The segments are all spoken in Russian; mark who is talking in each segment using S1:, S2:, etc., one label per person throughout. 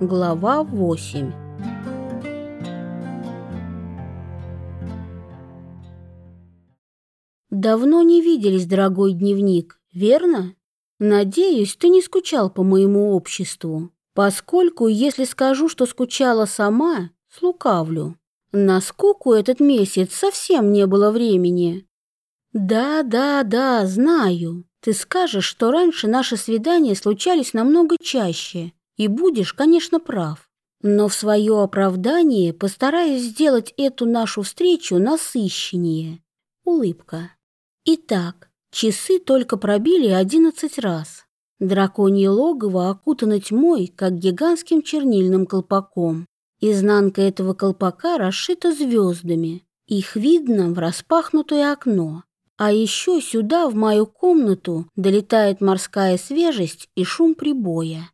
S1: Глава 8 Давно не виделись, дорогой дневник, верно? Надеюсь, ты не скучал по моему обществу, поскольку, если скажу, что скучала сама, слукавлю. На скуку этот месяц совсем не было времени. Да, да, да, знаю. Ты скажешь, что раньше наши свидания случались намного чаще, и будешь, конечно, прав. Но в свое оправдание постараюсь сделать эту нашу встречу насыщеннее. Улыбка. Итак, часы только пробили одиннадцать раз. Драконье логово окутано тьмой, как гигантским чернильным колпаком. Изнанка этого колпака расшита звездами. Их видно в распахнутое окно. А еще сюда, в мою комнату, долетает морская свежесть и шум прибоя.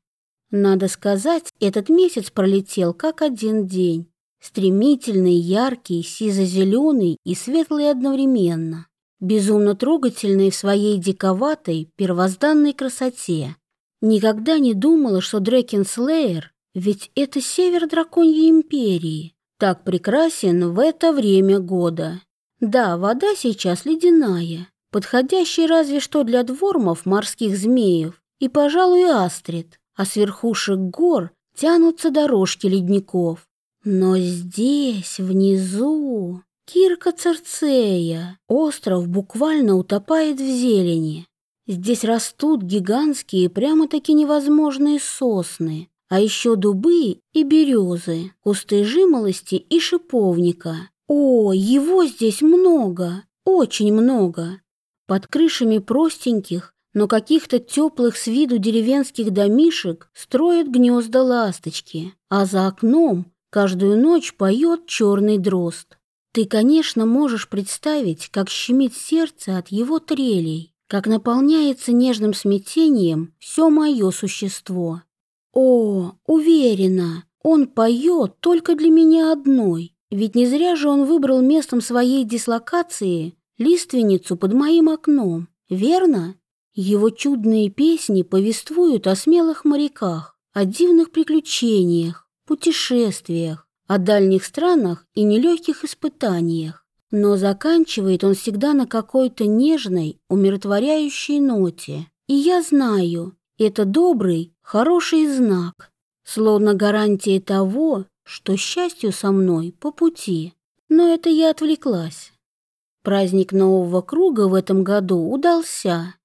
S1: Надо сказать, этот месяц пролетел как один день. Стремительный, яркий, сизо-зеленый и светлый одновременно. Безумно трогательный в своей диковатой, первозданной красоте. Никогда не думала, что Дрекенслеер, ведь это север драконьей империи, так прекрасен в это время года. Да, вода сейчас ледяная, подходящая разве что для двормов морских змеев и, пожалуй, астрид, а с верхушек гор тянутся дорожки ледников. Но здесь, внизу, Кирка Церцея, остров буквально утопает в зелени. Здесь растут гигантские, прямо-таки невозможные сосны, а еще дубы и березы, кусты жимолости и шиповника, о, его здесь много, очень много. Под крышами простеньких, но каких-то теплых с виду деревенских домишек строят гнезда ласточки, а за окном каждую ночь поет черный дрозд. Ты, конечно, можешь представить, как щемит сердце от его трелей, как наполняется нежным смятением все мое существо. О, уверена, он поет только для меня одной. Ведь не зря же он выбрал местом своей дислокации лиственницу под моим окном, верно? Его чудные песни повествуют о смелых моряках, о дивных приключениях, путешествиях, о дальних странах и нелегких испытаниях. Но заканчивает он всегда на какой-то нежной, умиротворяющей ноте. И я знаю, это добрый, хороший знак, словно гарантия того, что счастью со мной по пути. Но это я отвлеклась. Праздник Нового круга в этом году удался.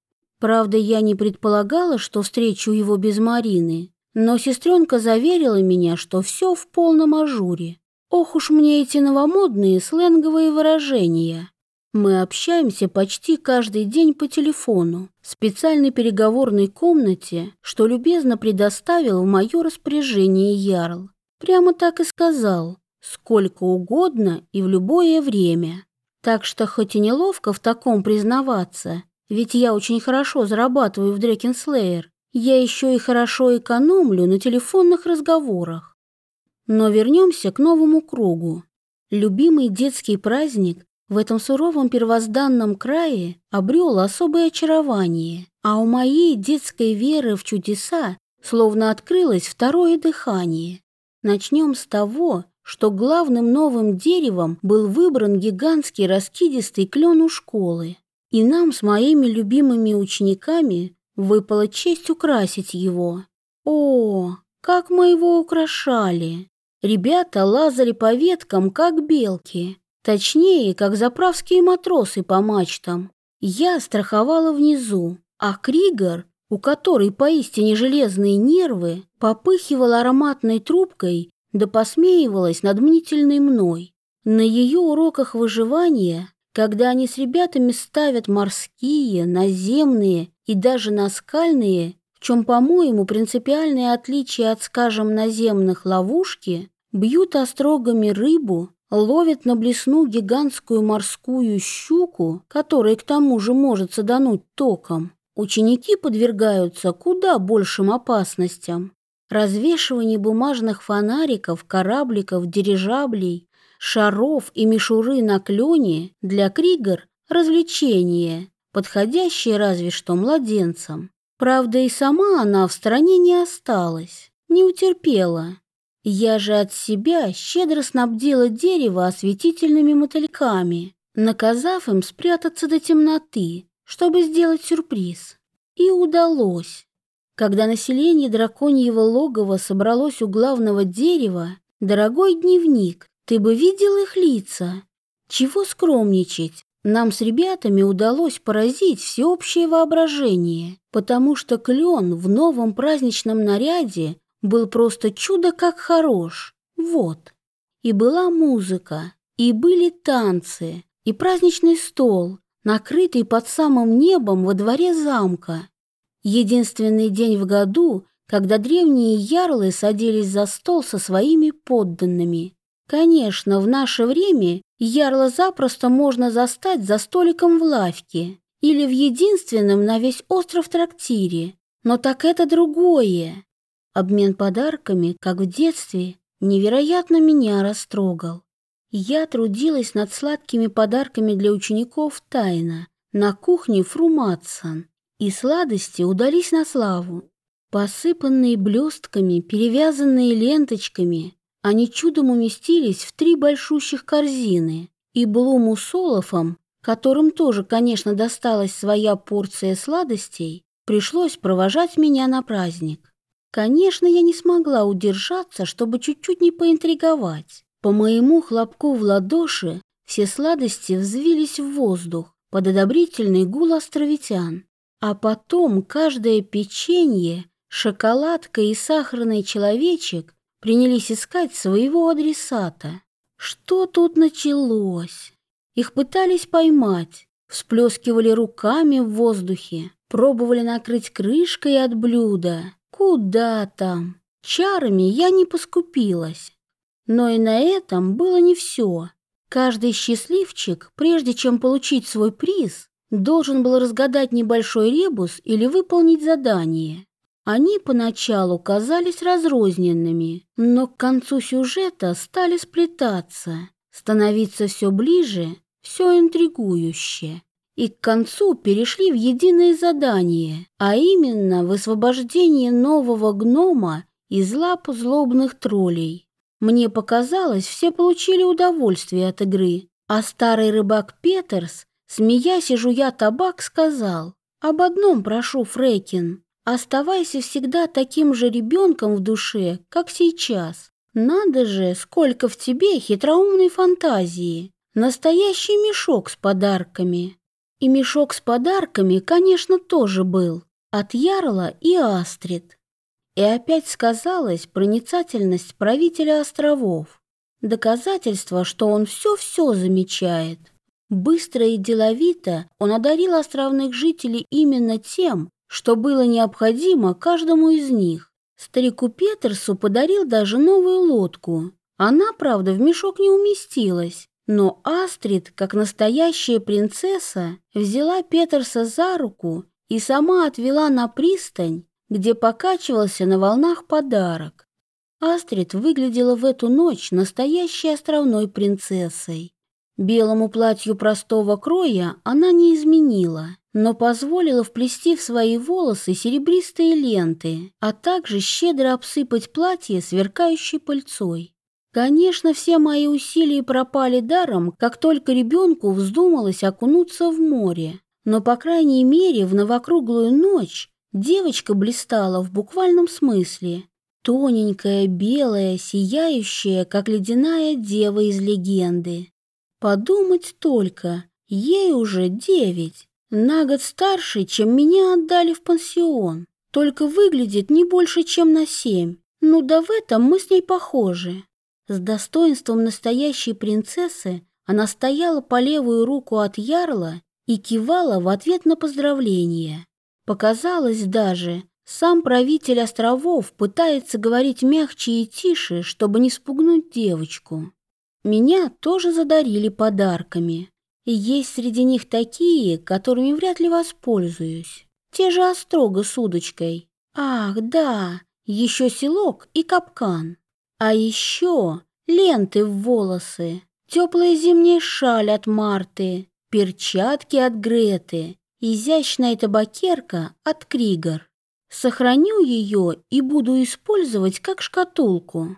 S1: Правда, я не предполагала, что встречу его без Марины, но сестренка заверила меня, что все в полном ажуре. Ох уж мне эти новомодные сленговые выражения. Мы общаемся почти каждый день по телефону, в специальной переговорной комнате, что любезно предоставил в мое распоряжение Ярл. Прямо так и сказал, сколько угодно и в любое время. Так что хоть и неловко в таком признаваться, ведь я очень хорошо зарабатываю в Дрекенслеер, я еще и хорошо экономлю на телефонных разговорах. Но вернемся к новому кругу. Любимый детский праздник в этом суровом первозданном крае обрел особое очарование, а у моей детской веры в чудеса словно открылось второе дыхание. Начнем с того, что главным новым деревом был выбран гигантский раскидистый клен у школы. И нам с моими любимыми учениками выпала честь украсить его. О, как мы его украшали! Ребята лазали по веткам, как белки, точнее, как заправские матросы по мачтам. Я страховала внизу, а Кригор у которой поистине железные нервы, попыхивала ароматной трубкой да посмеивалась над мнительной мной. На ее уроках выживания, когда они с ребятами ставят морские, наземные и даже наскальные, в чем, по-моему, принципиальное отличие от, скажем, наземных ловушки, бьют острогами рыбу, ловят на блесну гигантскую морскую щуку, которая к тому же может садануть током, Ученики подвергаются куда большим опасностям. Развешивание бумажных фонариков, корабликов, дирижаблей, шаров и мишуры на клёне для Кригер – развлечение, подходящее разве что младенцам. Правда, и сама она в стране не осталась. не утерпела. Я же от себя щедро снабдила дерево осветительными мотыльками, наказав им спрятаться до темноты, чтобы сделать сюрприз. И удалось. Когда население драконьего логова собралось у главного дерева, дорогой дневник, ты бы видел их лица. Чего скромничать? Нам с ребятами удалось поразить всеобщее воображение, потому что клен в новом праздничном наряде был просто чудо как хорош. Вот. И была музыка, и были танцы, и праздничный стол, накрытый под самым небом во дворе замка. Единственный день в году, когда древние ярлы садились за стол со своими подданными. Конечно, в наше время ярла запросто можно застать за столиком в лавке или в единственном на весь остров трактире, но так это другое. Обмен подарками, как в детстве, невероятно меня растрогал. Я трудилась над сладкими подарками для учеников тайно, на кухне Фруматсон, и сладости удались на славу. Посыпанные блестками, перевязанные ленточками, они чудом уместились в три большущих корзины, и Блуму с Олафом, которым тоже, конечно, досталась своя порция сладостей, пришлось провожать меня на праздник. Конечно, я не смогла удержаться, чтобы чуть-чуть не поинтриговать. По моему хлопку в ладоши все сладости взвились в воздух под одобрительный гул островитян. А потом каждое печенье, шоколадка и сахарный человечек принялись искать своего адресата. Что тут началось? Их пытались поймать, всплескивали руками в воздухе, пробовали накрыть крышкой от блюда. Куда там? Чарами я не поскупилась. Но и на этом было не все. Каждый счастливчик, прежде чем получить свой приз, должен был разгадать небольшой ребус или выполнить задание. Они поначалу казались разрозненными, но к концу сюжета стали сплетаться, становиться все ближе, все интригующе. И к концу перешли в единое задание, а именно высвобождение нового гнома из лап злобных троллей. Мне показалось, все получили удовольствие от игры, а старый рыбак Петерс, смеясь и жуя табак, сказал «Об одном прошу, Фрекин, Оставайся всегда таким же ребенком в душе, как сейчас. Надо же, сколько в тебе хитроумной фантазии. Настоящий мешок с подарками. И мешок с подарками, конечно, тоже был. От Ярла и Астрид. И опять сказалась проницательность правителя островов. Доказательство, что он все-все замечает. Быстро и деловито он одарил островных жителей именно тем, что было необходимо каждому из них. Старику Петерсу подарил даже новую лодку. Она, правда, в мешок не уместилась, но Астрид, как настоящая принцесса, взяла Петерса за руку и сама отвела на пристань, где покачивался на волнах подарок. Астрид выглядела в эту ночь настоящей островной принцессой. Белому платью простого кроя она не изменила, но позволила вплести в свои волосы серебристые ленты, а также щедро обсыпать платье сверкающей пыльцой. Конечно, все мои усилия пропали даром, как только ребенку вздумалось окунуться в море. Но, по крайней мере, в новокруглую ночь девочка блистала в буквальном смысле. Тоненькая, белая, сияющая, как ледяная дева из легенды. Подумать только, ей уже девять, на год старше, чем меня отдали в пансион, только выглядит не больше, чем на семь. Ну да в этом мы с ней похожи. С достоинством настоящей принцессы она стояла по левую руку от ярла и кивала в ответ на поздравление. Показалось даже, сам правитель островов пытается говорить мягче и тише, чтобы не спугнуть девочку. Меня тоже задарили подарками. И есть среди них такие, которыми вряд ли воспользуюсь. Те же острога с удочкой. Ах, да, еще селок и капкан. А еще ленты в волосы, теплая зимняя шаль от Марты, перчатки от Греты, изящная табакерка от Кригор. Сохраню ее и буду использовать как шкатулку.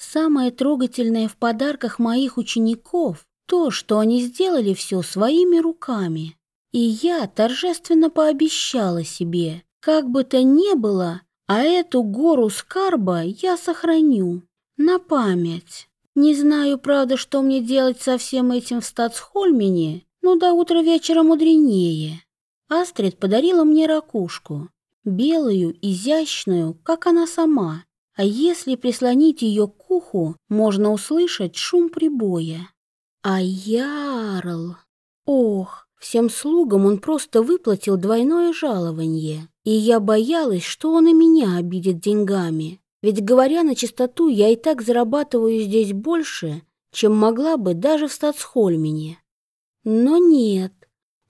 S1: Самое трогательное в подарках моих учеников – то, что они сделали все своими руками. И я торжественно пообещала себе, как бы то ни было, а эту гору скарба я сохраню на память. Не знаю, правда, что мне делать со всем этим в Стацхольмене, но до утра вечера мудренее. Астрид подарила мне ракушку, белую, изящную, как она сама. А если прислонить ее к уху, можно услышать шум прибоя. А Ярл... Ох, всем слугам он просто выплатил двойное жалование. И я боялась, что он и меня обидит деньгами. Ведь, говоря на чистоту, я и так зарабатываю здесь больше, чем могла бы даже в Стацхольмене. Но нет,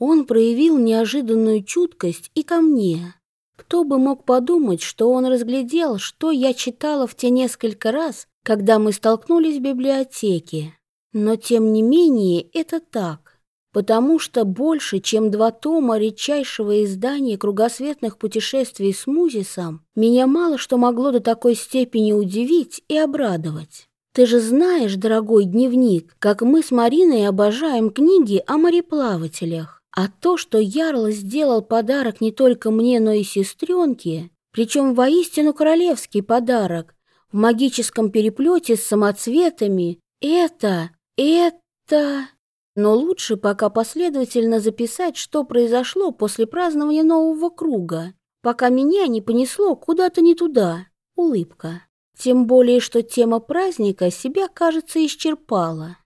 S1: он проявил неожиданную чуткость и ко мне. Кто бы мог подумать, что он разглядел, что я читала в те несколько раз, когда мы столкнулись в библиотеке. Но тем не менее это так, потому что больше, чем два тома редчайшего издания кругосветных путешествий с Музисом, меня мало что могло до такой степени удивить и обрадовать. Ты же знаешь, дорогой дневник, как мы с Мариной обожаем книги о мореплавателях. А то, что Ярл сделал подарок не только мне, но и сестренке, причем воистину королевский подарок, в магическом переплете с самоцветами, это, это... Но лучше пока последовательно записать, что произошло после празднования нового круга, пока меня не понесло куда-то не туда. Улыбка. Тем более, что тема праздника себя, кажется, исчерпала.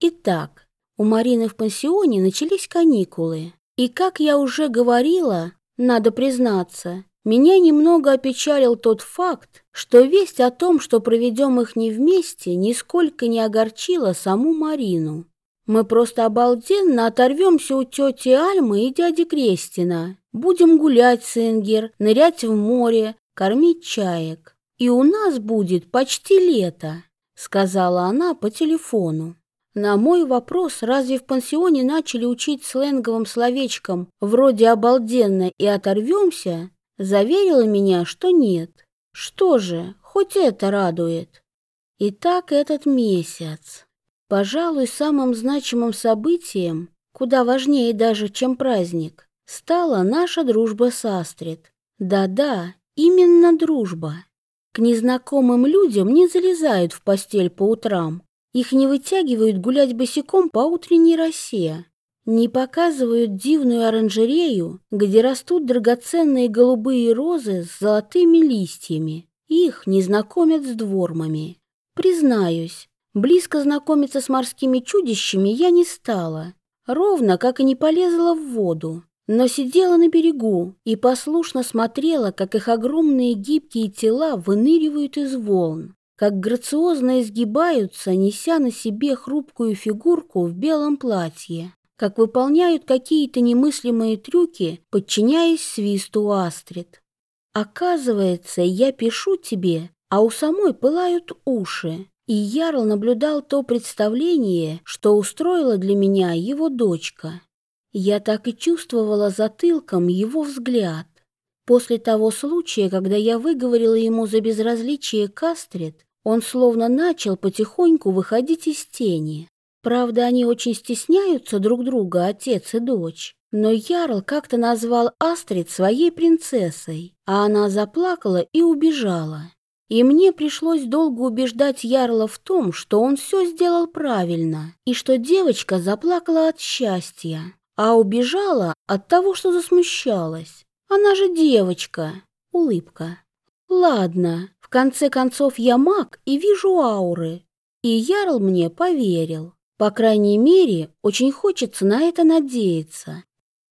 S1: Итак, у Марины в пансионе начались каникулы. И, как я уже говорила, надо признаться, меня немного опечалил тот факт, что весть о том, что проведем их не вместе, нисколько не огорчила саму Марину. Мы просто обалденно оторвемся у тети Альмы и дяди Крестина. Будем гулять с Ингер, нырять в море, кормить чаек и у нас будет почти лето», — сказала она по телефону. На мой вопрос, разве в пансионе начали учить сленговым словечкам вроде «обалденно» и «оторвемся», заверила меня, что нет. Что же, хоть это радует. Итак, этот месяц. Пожалуй, самым значимым событием, куда важнее даже, чем праздник, стала наша дружба с Астрид. Да-да, именно дружба. К незнакомым людям не залезают в постель по утрам. Их не вытягивают гулять босиком по утренней росе. Не показывают дивную оранжерею, где растут драгоценные голубые розы с золотыми листьями. Их не знакомят с двормами. Признаюсь, близко знакомиться с морскими чудищами я не стала. Ровно, как и не полезла в воду но сидела на берегу и послушно смотрела, как их огромные гибкие тела выныривают из волн, как грациозно изгибаются, неся на себе хрупкую фигурку в белом платье, как выполняют какие-то немыслимые трюки, подчиняясь свисту Астрид. Оказывается, я пишу тебе, а у самой пылают уши, и Ярл наблюдал то представление, что устроила для меня его дочка. Я так и чувствовала затылком его взгляд. После того случая, когда я выговорила ему за безразличие Кастрит, он словно начал потихоньку выходить из тени. Правда, они очень стесняются друг друга, отец и дочь. Но Ярл как-то назвал Астрид своей принцессой, а она заплакала и убежала. И мне пришлось долго убеждать Ярла в том, что он все сделал правильно, и что девочка заплакала от счастья а убежала от того, что засмущалась. Она же девочка. Улыбка. Ладно, конце концов я маг и вижу ауры. И Ярл мне поверил. По крайней мере, очень хочется на это надеяться.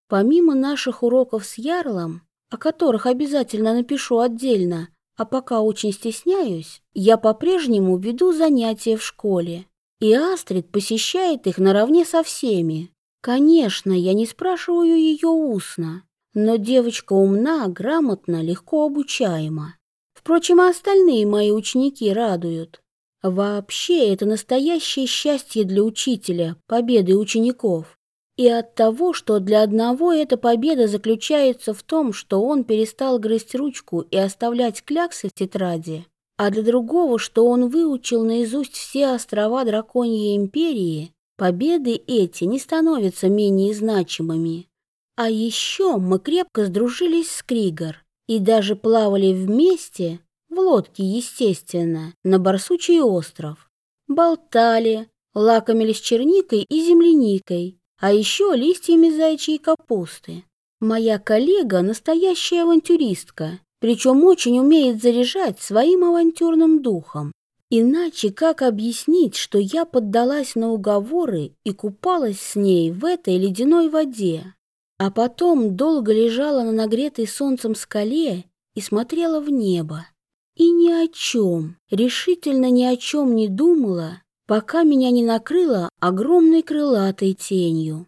S1: Помимо наших уроков с Ярлом, о которых обязательно напишу отдельно, а пока очень стесняюсь, я по-прежнему веду занятия в школе. И Астрид посещает их наравне со всеми. Конечно, я не спрашиваю ее устно, но девочка умна, грамотна, легко обучаема. Впрочем, остальные мои ученики радуют. Вообще, это настоящее счастье для учителя, победы учеников. И от того, что для одного эта победа заключается в том, что он перестал грызть ручку и оставлять кляксы в тетради, а для другого, что он выучил наизусть все острова Драконьей Империи, победы эти не становятся менее значимыми. А еще мы крепко сдружились с Кригор и даже плавали вместе, в лодке, естественно, на Барсучий остров. Болтали, лакомились черникой и земляникой, а еще листьями зайчьей капусты. Моя коллега – настоящая авантюристка, причем очень умеет заряжать своим авантюрным духом. Иначе как объяснить, что я поддалась на уговоры и купалась с ней в этой ледяной воде, а потом долго лежала на нагретой солнцем скале и смотрела в небо. И ни о чем, решительно ни о чем не думала, пока меня не накрыло огромной крылатой тенью.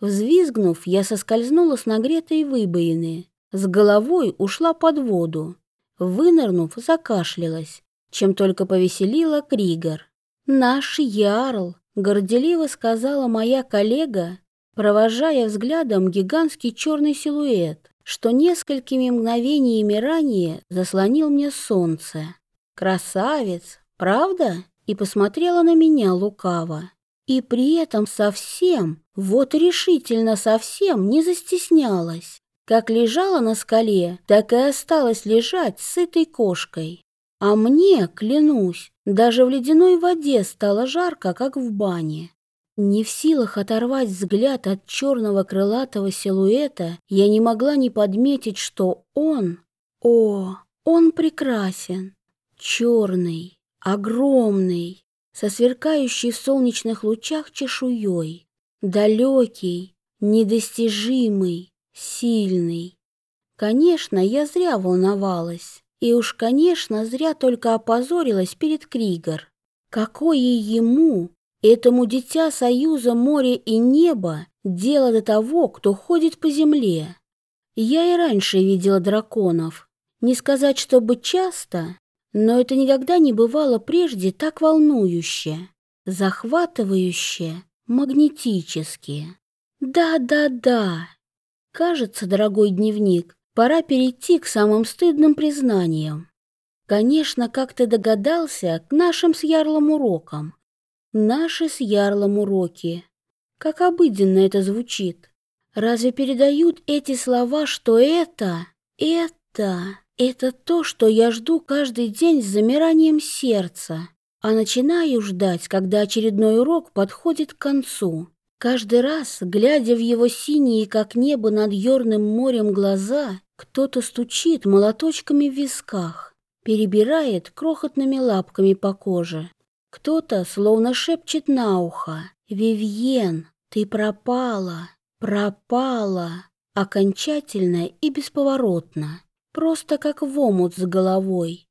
S1: Взвизгнув, я соскользнула с нагретой выбоины, с головой ушла под воду. Вынырнув, закашлялась, чем только повеселила Кригор. «Наш Ярл!» — горделиво сказала моя коллега, провожая взглядом гигантский черный силуэт, что несколькими мгновениями ранее заслонил мне солнце. «Красавец, правда?» И посмотрела на меня лукаво. И при этом совсем, вот решительно совсем не застеснялась. Как лежала на скале, так и осталась лежать сытой кошкой. А мне, клянусь, даже в ледяной воде стало жарко, как в бане. Не в силах оторвать взгляд от черного крылатого силуэта, я не могла не подметить, что он... О, он прекрасен. Черный, огромный, со сверкающей в солнечных лучах чешуей. Далекий, недостижимый, сильный. Конечно, я зря волновалась. И уж, конечно, зря только опозорилась перед Кригор. Какое ему, этому дитя союза моря и неба, дело до того, кто ходит по земле? Я и раньше видела драконов. Не сказать, чтобы часто, но это никогда не бывало прежде так волнующе, захватывающе, магнетически. Да-да-да, Кажется, дорогой дневник, пора перейти к самым стыдным признаниям. Конечно, как ты догадался, к нашим с Ярлом урокам. Наши с Ярлом уроки. Как обыденно это звучит. Разве передают эти слова, что это, это, это то, что я жду каждый день с замиранием сердца, а начинаю ждать, когда очередной урок подходит к концу. Каждый раз, глядя в его синие, как небо над Ёрным морем глаза, кто-то стучит молоточками в висках, перебирает крохотными лапками по коже. Кто-то словно шепчет на ухо «Вивьен, ты пропала, пропала!» Окончательно и бесповоротно, просто как в омут с головой.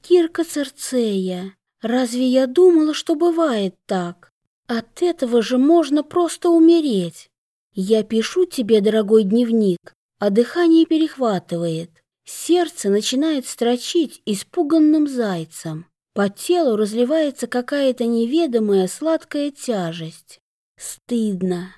S1: «Кирка Церцея, разве я думала, что бывает так?» От этого же можно просто умереть. Я пишу тебе, дорогой дневник, а дыхание перехватывает. Сердце начинает строчить испуганным зайцем. По телу разливается какая-то неведомая сладкая тяжесть. Стыдно.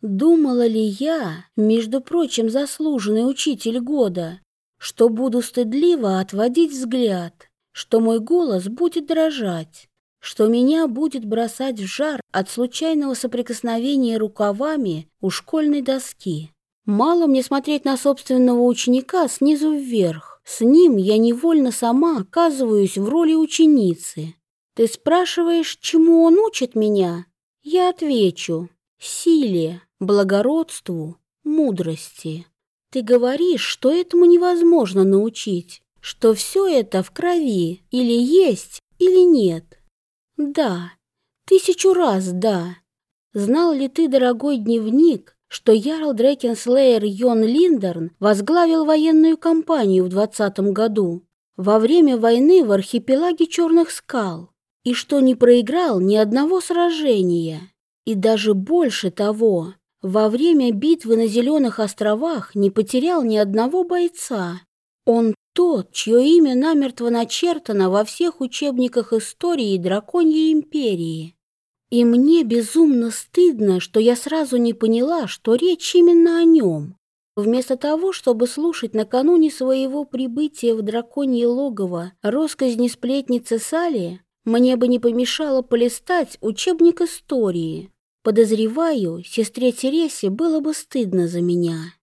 S1: Думала ли я, между прочим, заслуженный учитель года, что буду стыдливо отводить взгляд, что мой голос будет дрожать, что меня будет бросать в жар от случайного соприкосновения рукавами у школьной доски. Мало мне смотреть на собственного ученика снизу вверх. С ним я невольно сама оказываюсь в роли ученицы. Ты спрашиваешь, чему он учит меня? Я отвечу. Силе, благородству, мудрости. Ты говоришь, что этому невозможно научить, что все это в крови, или есть, или нет. Да, тысячу раз да. Знал ли ты, дорогой дневник, что Ярл Дрекенслеер Йон Линдерн возглавил военную кампанию в двадцатом году во время войны в архипелаге Черных скал, и что не проиграл ни одного сражения, и даже больше того, во время битвы на Зеленых островах не потерял ни одного бойца. Он тот, чье имя намертво начертано во всех учебниках истории Драконьей империи. И мне безумно стыдно, что я сразу не поняла, что речь именно о нем. Вместо того, чтобы слушать накануне своего прибытия в драконье логово росказни сплетницы Салии, мне бы не помешало полистать учебник истории. Подозреваю, сестре Тересе было бы стыдно за меня.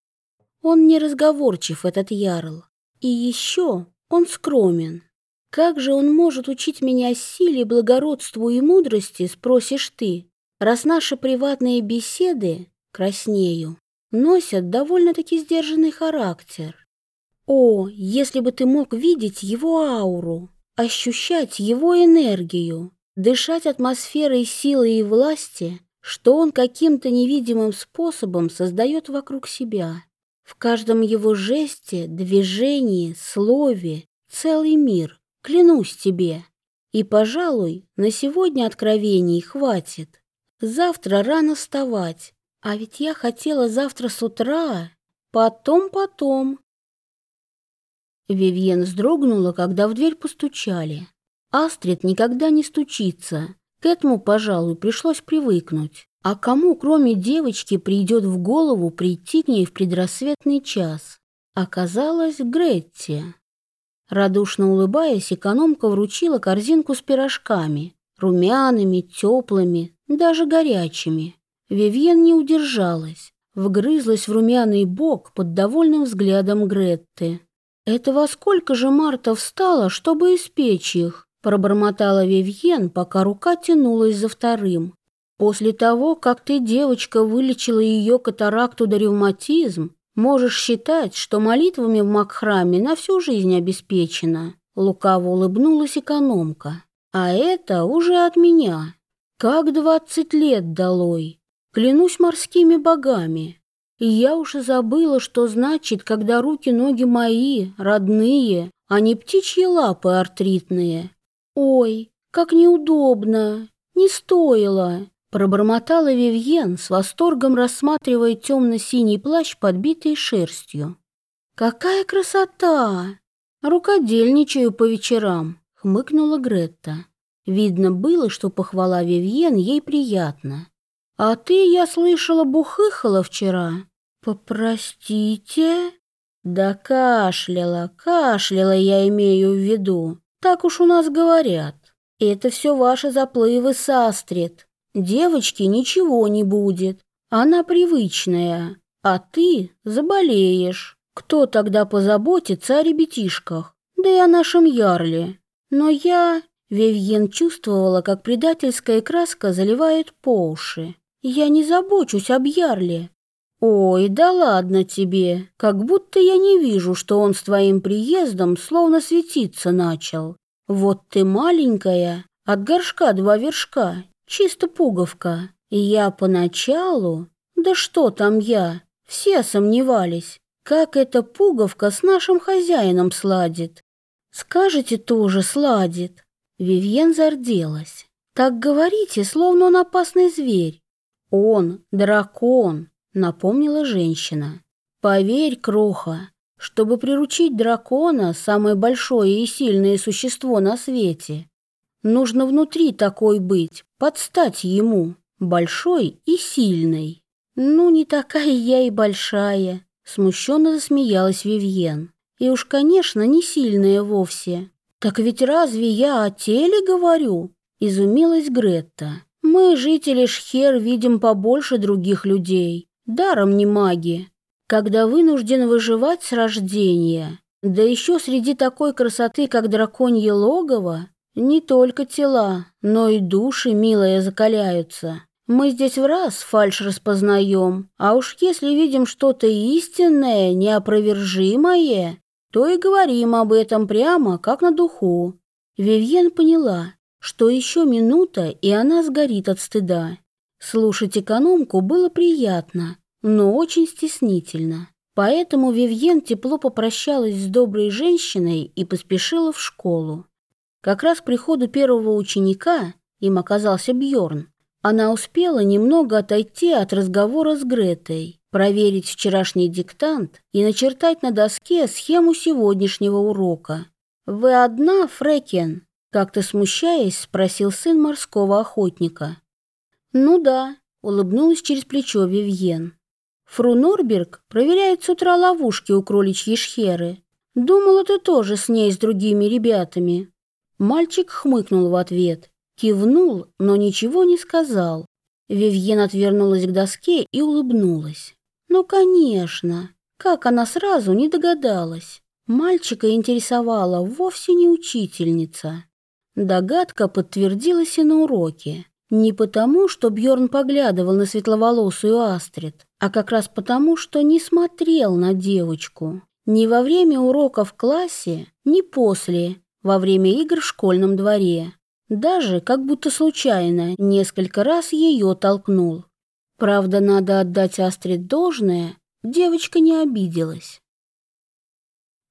S1: Он не разговорчив, этот ярл. И еще он скромен. Как же он может учить меня силе, благородству и мудрости, спросишь ты, раз наши приватные беседы, краснею, носят довольно-таки сдержанный характер. О, если бы ты мог видеть его ауру, ощущать его энергию, дышать атмосферой силы и власти, что он каким-то невидимым способом создает вокруг себя. В каждом его жесте, движении, слове целый мир, клянусь тебе. И, пожалуй, на сегодня откровений хватит. Завтра рано вставать, а ведь я хотела завтра с утра, потом-потом. Вивьен вздрогнула, когда в дверь постучали. Астрид никогда не стучится. К этому, пожалуй, пришлось привыкнуть. А кому, кроме девочки, придет в голову прийти к ней в предрассветный час? Оказалось, Гретти. Радушно улыбаясь, экономка вручила корзинку с пирожками, румяными, теплыми, даже горячими. Вивьен не удержалась, вгрызлась в румяный бок под довольным взглядом Гретты. «Это во сколько же Марта встала, чтобы испечь их?» пробормотала Вивьен, пока рука тянулась за вторым. «После того, как ты, девочка, вылечила ее катаракту да ревматизм, можешь считать, что молитвами в Макхраме на всю жизнь обеспечена». Лукаво улыбнулась экономка. «А это уже от меня. Как двадцать лет долой. Клянусь морскими богами. И я уж и забыла, что значит, когда руки-ноги мои, родные, а не птичьи лапы артритные. Ой, как неудобно, не стоило. Пробормотала Вивьен с восторгом, рассматривая темно-синий плащ, подбитый шерстью. «Какая красота! Рукодельничаю по вечерам», — хмыкнула Гретта. Видно было, что похвала Вивьен ей приятна. «А ты, я слышала, бухыхала вчера». «Попростите?» «Да кашляла, кашляла я имею в виду. Так уж у нас говорят. Это все ваши заплывы с. Девочке ничего не будет. Она привычная. А ты заболеешь. Кто тогда позаботится о ребятишках? Да и о нашем ярле. Но я...» Вивьен чувствовала, как предательская краска заливает по уши. Я не забочусь об Ярле. Ой, да ладно тебе, как будто я не вижу, что он с твоим приездом словно светиться начал. Вот ты маленькая, от горшка два вершка, чисто пуговка. И я поначалу, да что там я, все сомневались, как эта пуговка с нашим хозяином сладит. Скажете тоже сладит. Вивьен зарделась. Так говорите, словно он опасный зверь. «Он дракон», — напомнила женщина. «Поверь, Кроха, чтобы приручить дракона, самое большое и сильное существо на свете, нужно внутри такой быть, подстать ему, большой и сильной». «Ну, не такая я и большая», — смущенно засмеялась Вивьен. «И уж, конечно, не сильная вовсе». «Так ведь разве я о теле говорю?» — изумилась Гретта. Мы, жители Шхер, видим побольше других людей, даром не маги. Когда вынужден выживать с рождения, да еще среди такой красоты, как драконье логово, не только тела, но и души, милые, закаляются. Мы здесь в раз фальшь распознаем, а уж если видим что-то истинное, неопровержимое, то и говорим об этом прямо, как на духу. Вивьен поняла, что еще минута, и она сгорит от стыда. Слушать экономку было приятно, но очень стеснительно. Поэтому Вивьен тепло попрощалась с доброй женщиной и поспешила в школу. Как раз к приходу первого ученика, им оказался Бьорн, она успела немного отойти от разговора с Гретой, проверить вчерашний диктант и начертать на доске схему сегодняшнего урока. «Вы одна, Фрекен?» Как-то смущаясь, спросил сын морского охотника. Ну да, улыбнулась через плечо Вивьен. Фру Норберг проверяет с утра ловушки у кроличьей шхеры. Думала, ты тоже с ней с другими ребятами. Мальчик хмыкнул в ответ, кивнул, но ничего не сказал. Вивьен отвернулась к доске и улыбнулась. Ну, конечно, как она сразу не догадалась. Мальчика интересовала вовсе не учительница. Догадка подтвердилась и на уроке. Не потому, что Бьорн поглядывал на светловолосую Астрид, а как раз потому, что не смотрел на девочку. Ни во время урока в классе, ни после, во время игр в школьном дворе. Даже, как будто случайно, несколько раз ее толкнул. Правда, надо отдать Астрид должное, девочка не обиделась.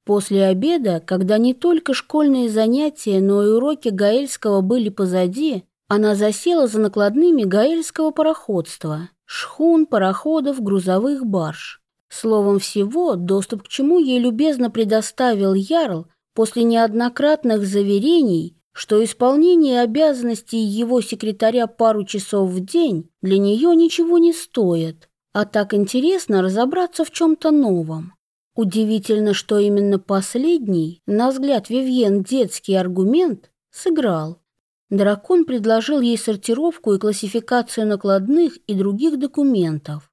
S1: После обеда, когда не только школьные занятия, но и уроки гаэльского были позади, она засела за накладными гаэльского пароходства, шхун, пароходов, грузовых барж. Словом всего, доступ к чему ей любезно предоставил Ярл после неоднократных заверений, что исполнение обязанностей его секретаря пару часов в день для нее ничего не стоит, а так интересно разобраться в чем-то новом. Удивительно, что именно последний, на взгляд Вивьен, детский аргумент сыграл. Дракон предложил ей сортировку и классификацию накладных и других документов.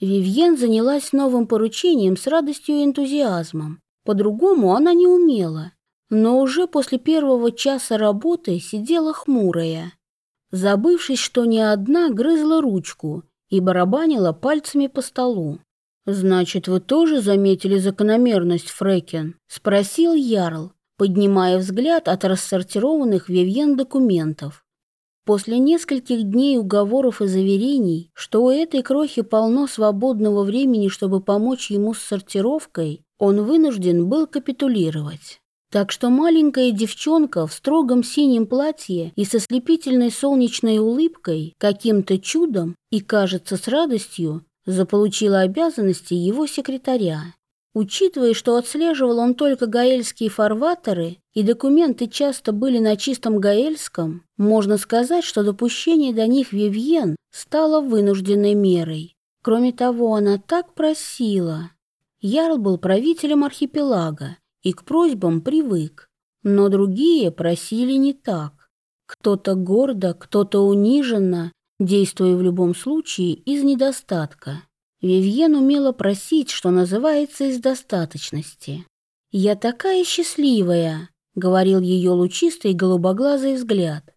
S1: Вивьен занялась новым поручением с радостью и энтузиазмом. По-другому она не умела, но уже после первого часа работы сидела хмурая. Забывшись, что не одна, грызла ручку и барабанила пальцами по столу. «Значит, вы тоже заметили закономерность, Фрекен?» — спросил Ярл, поднимая взгляд от рассортированных Вивьен документов. После нескольких дней уговоров и заверений, что у этой крохи полно свободного времени, чтобы помочь ему с сортировкой, он вынужден был капитулировать. Так что маленькая девчонка в строгом синем платье и со слепительной солнечной улыбкой каким-то чудом и, кажется, с радостью заполучила обязанности его секретаря. Учитывая, что отслеживал он только гаэльские фарватеры, и документы часто были на чистом гаэльском, можно сказать, что допущение до них Вивьен стало вынужденной мерой. Кроме того, она так просила. Ярл был правителем архипелага и к просьбам привык, но другие просили не так. Кто-то гордо, кто-то униженно, действуя в любом случае из недостатка. Вивьен умела просить, что называется, из достаточности. «Я такая счастливая», — говорил ее лучистый голубоглазый взгляд.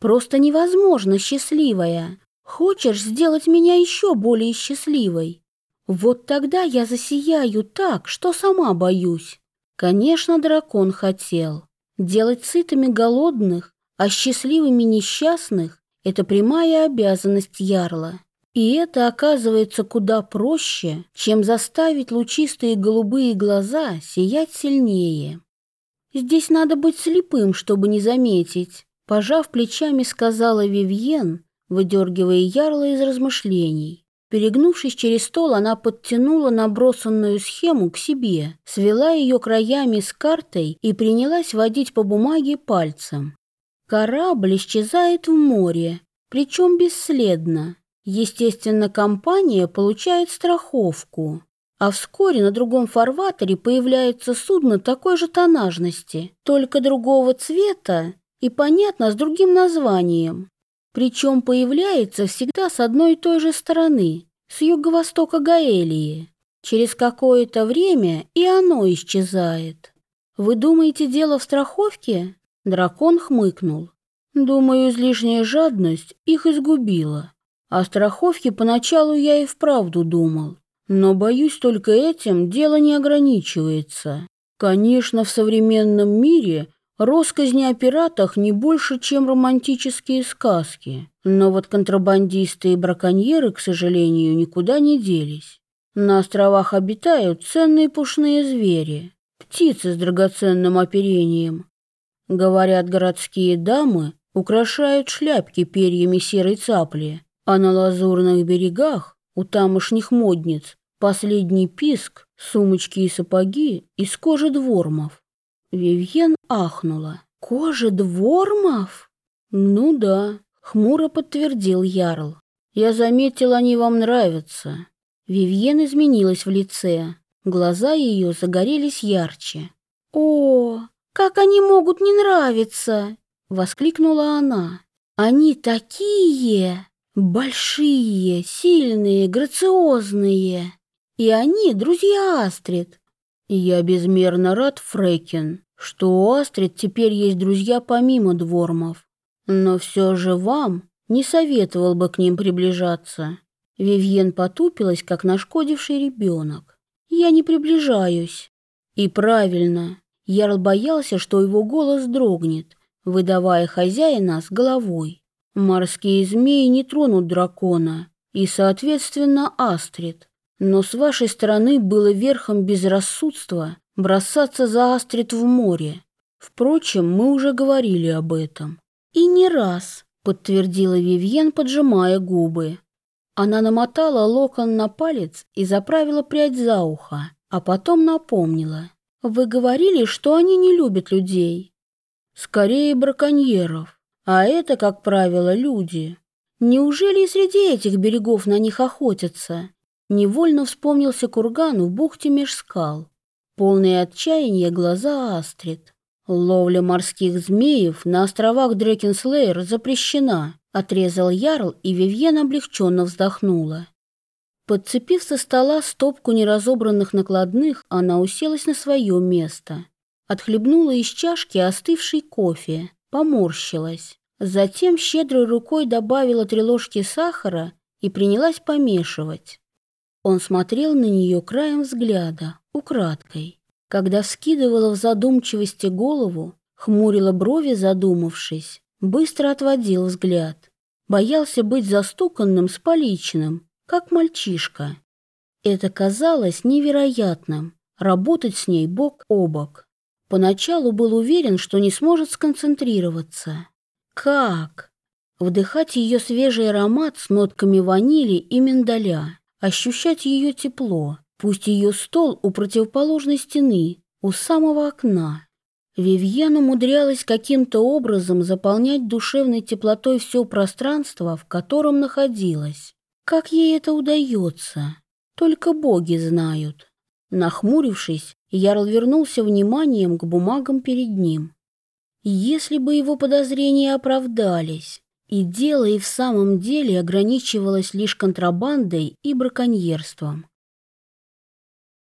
S1: «Просто невозможно счастливая. Хочешь сделать меня еще более счастливой? Вот тогда я засияю так, что сама боюсь». Конечно, дракон хотел. Делать сытыми голодных, а счастливыми несчастных — это прямая обязанность ярла. И это оказывается куда проще, чем заставить лучистые голубые глаза сиять сильнее. Здесь надо быть слепым, чтобы не заметить, пожав плечами, сказала Вивьен, выдергивая ярла из размышлений. Перегнувшись через стол, она подтянула набросанную схему к себе, свела ее краями с картой и принялась водить по бумаге пальцем. Корабль исчезает в море, причем бесследно. Естественно, компания получает страховку, а вскоре на другом фарватере появляется судно такой же тонажности, только другого цвета и, понятно, с другим названием. Причем появляется всегда с одной и той же стороны, с юго-востока Гаэлии. Через какое-то время и оно исчезает. Вы думаете, дело в страховке? Дракон хмыкнул. Думаю, излишняя жадность их изгубила. О страховке поначалу я и вправду думал, но, боюсь, только этим дело не ограничивается. Конечно, в современном мире росказни о пиратах не больше, чем романтические сказки, но вот контрабандисты и браконьеры, к сожалению, никуда не делись. На островах обитают ценные пушные звери, птицы с драгоценным оперением. Говорят, городские дамы украшают шляпки перьями серой цапли, а на лазурных берегах у тамошних модниц последний писк, сумочки и сапоги из кожи двормов. Вивьен ахнула. Кожа двормов? Ну да, Хмуро подтвердил Ярл. «Я заметил, они вам нравятся». Вивьен изменилась в лице. Глаза ее загорелись ярче. «О, как они могут не нравиться!» — воскликнула она. «Они такие! Большие, сильные, грациозные! И они друзья Астрид!» «Я безмерно рад, Фрейкин, что у Астрид теперь есть друзья помимо Двормов. Но все же вам не советовал бы к ним приближаться». Вивьен потупилась, как нашкодивший ребенок. «Я не приближаюсь». И правильно. Ярл боялся, что его голос дрогнет, выдавая хозяина с головой. Морские змеи не тронут дракона и, соответственно, Астрид. Но с вашей стороны было верхом безрассудства бросаться за Астрид в море. Впрочем, мы уже говорили об этом. И не раз, подтвердила Вивьен, поджимая губы. Она намотала локон на палец и заправила прядь за ухо, а потом напомнила. «Вы говорили, что они не любят людей». «Скорее браконьеров, а это, как правило, люди. Неужели и среди этих берегов на них охотятся?» Невольно вспомнился курган в бухте меж скал. Полные отчаяния глаза Астрид. Ловля морских змеев на островах Дрекенслейер запрещена. Отрезал Ярл, и Вивьен облегченно вздохнула. Подцепив со стола стопку неразобранных накладных, она уселась на свое место. Отхлебнула из чашки остывший кофе, поморщилась. Затем щедрой рукой добавила три ложки сахара и принялась помешивать. Он смотрел на нее краем взгляда, украдкой. Когда вскидывала в задумчивости голову, хмурила брови, задумавшись, быстро отводил взгляд. Боялся быть застуканным с поличным, как мальчишка. Это казалось невероятным — работать с ней бок о бок. Поначалу был уверен, что не сможет сконцентрироваться. Как? Вдыхать ее свежий аромат с нотками ванили и миндаля, ощущать ее тепло, пусть ее стол у противоположной стены, у самого окна. Вивьен умудрялась каким-то образом заполнять душевной теплотой все пространство, в котором находилась. Как ей это удается? Только боги знают. Нахмурившись, Ярл вернулся вниманием к бумагам перед ним. Если бы его подозрения оправдались, и дело и в самом деле ограничивалось лишь контрабандой и браконьерством,